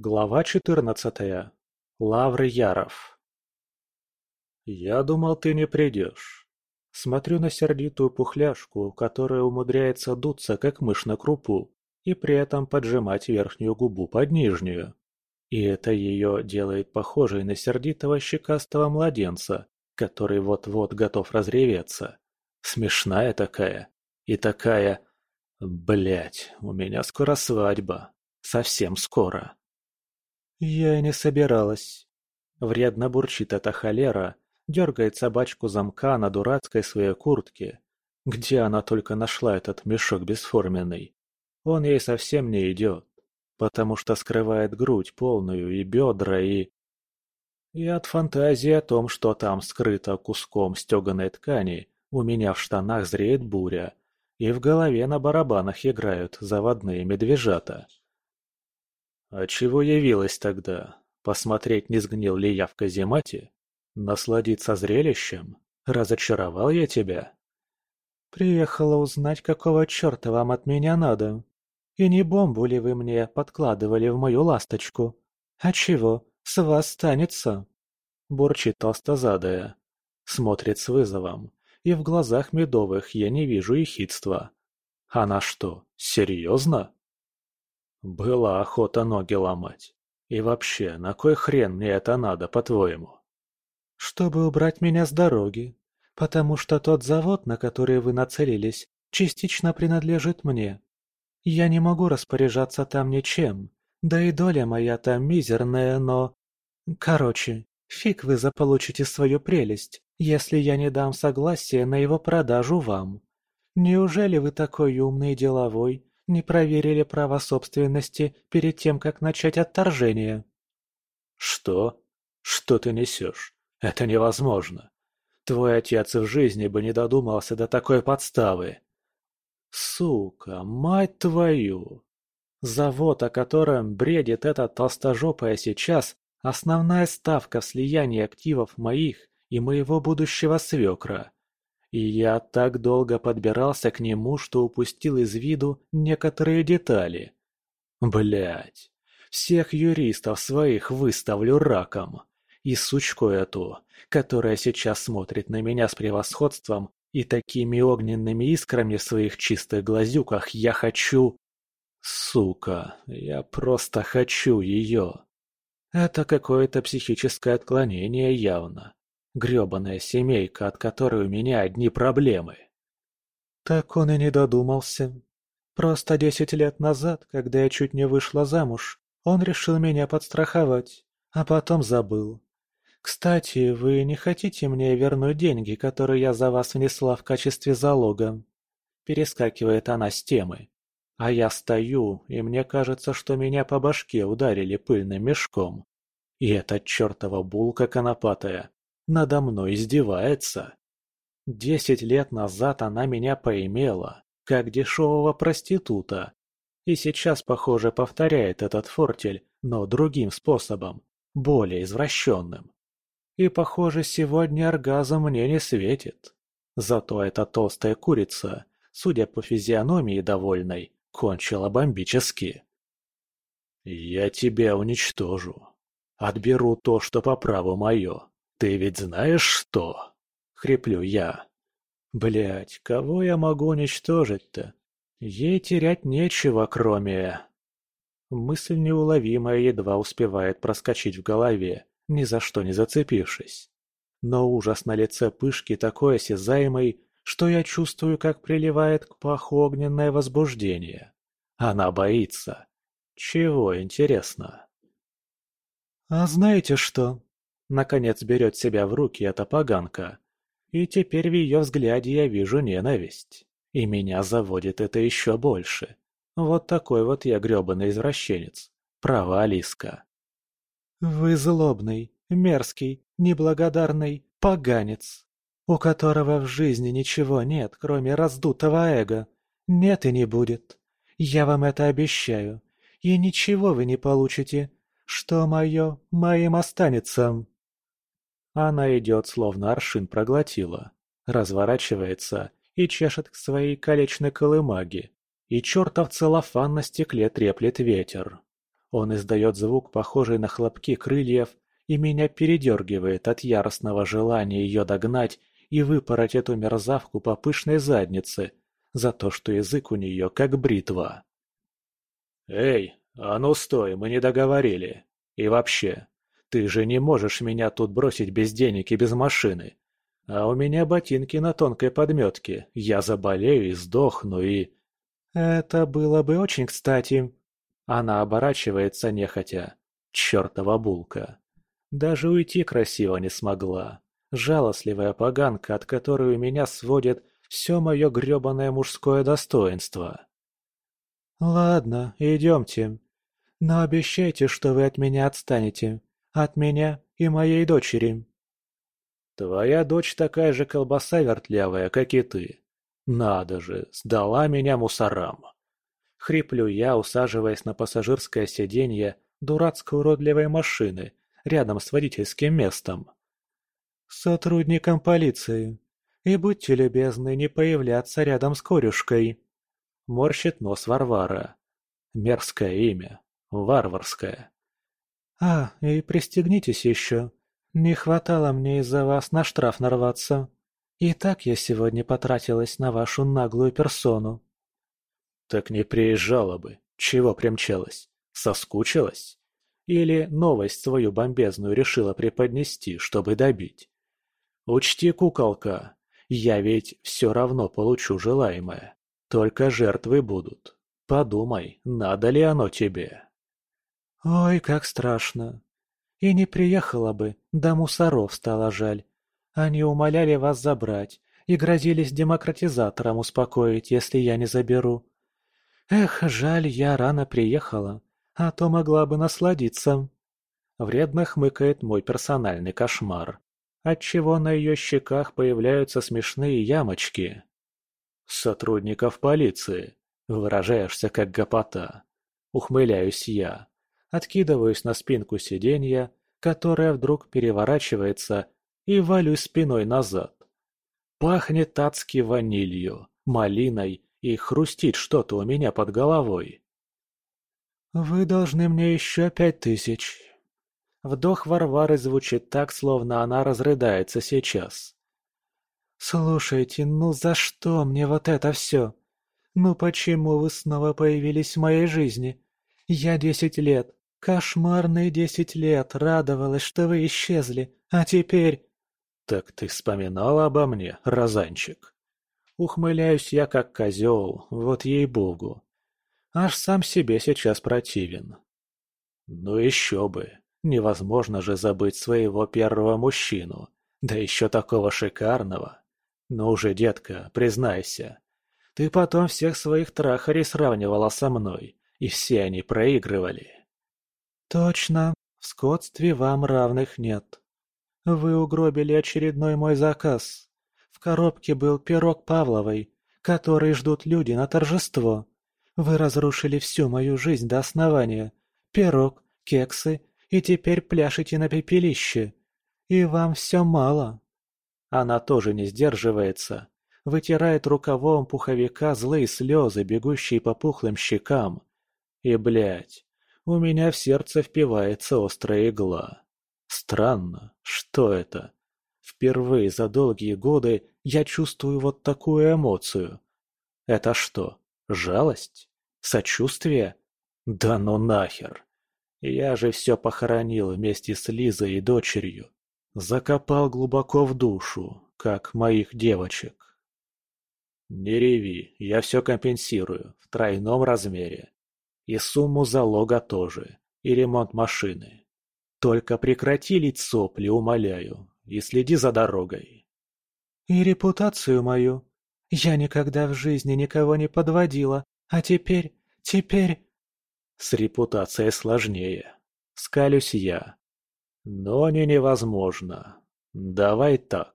Глава четырнадцатая. Лавры Яров. «Я думал, ты не придешь». Смотрю на сердитую пухляшку, которая умудряется дуться, как мышь на крупу, и при этом поджимать верхнюю губу под нижнюю. И это ее делает похожей на сердитого щекастого младенца, который вот-вот готов разреветься. Смешная такая. И такая... Блять, у меня скоро свадьба. Совсем скоро. Я и не собиралась. Вредно бурчит эта холера, дергает собачку замка на дурацкой своей куртке. Где она только нашла этот мешок бесформенный? Он ей совсем не идет, потому что скрывает грудь полную и бедра, и... И от фантазии о том, что там скрыто куском стеганой ткани, у меня в штанах зреет буря, и в голове на барабанах играют заводные медвежата. А чего явилась тогда? Посмотреть, не сгнил ли я в каземате? Насладиться зрелищем? Разочаровал я тебя? Приехала узнать, какого черта вам от меня надо. И не бомбу ли вы мне подкладывали в мою ласточку? А чего, с вас станется? Бурчит толстозадая. Смотрит с вызовом, и в глазах медовых я не вижу ехидства. Она что, серьезно? Была охота ноги ломать. И вообще, на кой хрен мне это надо, по-твоему? Чтобы убрать меня с дороги. Потому что тот завод, на который вы нацелились, частично принадлежит мне. Я не могу распоряжаться там ничем. Да и доля моя там мизерная, но... Короче, фиг вы заполучите свою прелесть, если я не дам согласия на его продажу вам. Неужели вы такой умный и деловой, не проверили право собственности перед тем, как начать отторжение?» «Что? Что ты несешь? Это невозможно. Твой отец в жизни бы не додумался до такой подставы. Сука, мать твою! Завод, о котором бредит эта толстожопая сейчас, основная ставка в слиянии активов моих и моего будущего свекра. И я так долго подбирался к нему, что упустил из виду некоторые детали. Блять, всех юристов своих выставлю раком. И сучку эту, которая сейчас смотрит на меня с превосходством и такими огненными искрами в своих чистых глазюках я хочу... Сука, я просто хочу ее. Это какое-то психическое отклонение явно. Грёбаная семейка, от которой у меня одни проблемы. Так он и не додумался. Просто десять лет назад, когда я чуть не вышла замуж, он решил меня подстраховать, а потом забыл. Кстати, вы не хотите мне вернуть деньги, которые я за вас внесла в качестве залога? Перескакивает она с темы. А я стою, и мне кажется, что меня по башке ударили пыльным мешком. И эта чертова булка конопатая надо мной издевается. Десять лет назад она меня поимела, как дешевого проститута. И сейчас, похоже, повторяет этот фортель, но другим способом, более извращенным. И, похоже, сегодня оргазм мне не светит. Зато эта толстая курица, судя по физиономии довольной, кончила бомбически. «Я тебя уничтожу. Отберу то, что по праву мое. «Ты ведь знаешь что?» — хриплю я. Блять, кого я могу уничтожить-то? Ей терять нечего, кроме...» Мысль неуловимая едва успевает проскочить в голове, ни за что не зацепившись. Но ужас на лице пышки такой осязаемый, что я чувствую, как приливает к паху огненное возбуждение. Она боится. Чего, интересно? «А знаете что?» Наконец берет себя в руки эта поганка. И теперь в ее взгляде я вижу ненависть. И меня заводит это еще больше. Вот такой вот я гребаный извращенец. Права, Алиска. Вы злобный, мерзкий, неблагодарный поганец, у которого в жизни ничего нет, кроме раздутого эго. Нет и не будет. Я вам это обещаю. И ничего вы не получите. Что мое, моим останется. Она идет, словно аршин проглотила, разворачивается и чешет к своей колечной колымаге, и чертов целлофан на стекле треплет ветер. Он издает звук, похожий на хлопки крыльев, и меня передергивает от яростного желания ее догнать и выпороть эту мерзавку по пышной заднице за то, что язык у нее как бритва. «Эй, а ну стой, мы не договорили. И вообще, ты же не можешь меня тут бросить без денег и без машины. А у меня ботинки на тонкой подметке, я заболею и сдохну и...» «Это было бы очень кстати». Она оборачивается нехотя. Чёртова булка. Даже уйти красиво не смогла. Жалостливая поганка, от которой у меня сводит все мое гребаное мужское достоинство. «Ладно, идемте. Но обещайте, что вы от меня отстанете. От меня и моей дочери». «Твоя дочь такая же колбаса вертлявая, как и ты. Надо же, сдала меня мусорам». Хриплю я, усаживаясь на пассажирское сиденье дурацкой уродливой машины, рядом с водительским местом. «Сотрудникам полиции. И будьте любезны не появляться рядом с корюшкой». Морщит нос Варвара. Мерзкое имя. Варварское. «А, и пристегнитесь еще. Не хватало мне из-за вас на штраф нарваться. И так я сегодня потратилась на вашу наглую персону». «Так не приезжала бы. Чего примчалась? Соскучилась?» Или новость свою бомбезную решила преподнести, чтобы добить? Учти, куколка, я ведь все равно получу желаемое. Только жертвы будут. Подумай, надо ли оно тебе? Ой, как страшно. И не приехала бы, да мусоров стало жаль. Они умоляли вас забрать и грозились демократизатором успокоить, если я не заберу. Эх, жаль, я рано приехала а то могла бы насладиться. Вредно хмыкает мой персональный кошмар, отчего на ее щеках появляются смешные ямочки. Сотрудников полиции. Выражаешься как гопота. Ухмыляюсь я. Откидываюсь на спинку сиденья, которая вдруг переворачивается, и валюсь спиной назад. Пахнет адски ванилью, малиной и хрустит что-то у меня под головой. «Вы должны мне еще пять тысяч». Вдох Варвары звучит так, словно она разрыдается сейчас. «Слушайте, ну за что мне вот это все? Ну почему вы снова появились в моей жизни? Я десять лет, кошмарные десять лет радовалась, что вы исчезли, а теперь...» «Так ты вспоминала обо мне, Розанчик?» Ухмыляюсь я как козел, вот ей-богу. Аж сам себе сейчас противен. Ну еще бы. Невозможно же забыть своего первого мужчину. Да еще такого шикарного. Ну уже, детка, признайся. Ты потом всех своих трахарей сравнивала со мной, и все они проигрывали. Точно. В скотстве вам равных нет. Вы угробили очередной мой заказ. В коробке был пирог Павловой, который ждут люди на торжество. Вы разрушили всю мою жизнь до основания. Пирог, кексы, и теперь пляшете на пепелище. И вам все мало. Она тоже не сдерживается. Вытирает рукавом пуховика злые слезы, бегущие по пухлым щекам. И, блядь, у меня в сердце впивается острая игла. Странно, что это? Впервые за долгие годы я чувствую вот такую эмоцию. Это что, жалость? Сочувствие? Да ну нахер! Я же все похоронил вместе с Лизой и дочерью. Закопал глубоко в душу, как моих девочек. Не реви, я все компенсирую, в тройном размере. И сумму залога тоже, и ремонт машины. Только прекрати лить сопли, умоляю, и следи за дорогой. И репутацию мою. Я никогда в жизни никого не подводила, а теперь, теперь... С репутацией сложнее. Скалюсь я. Но не невозможно. Давай так.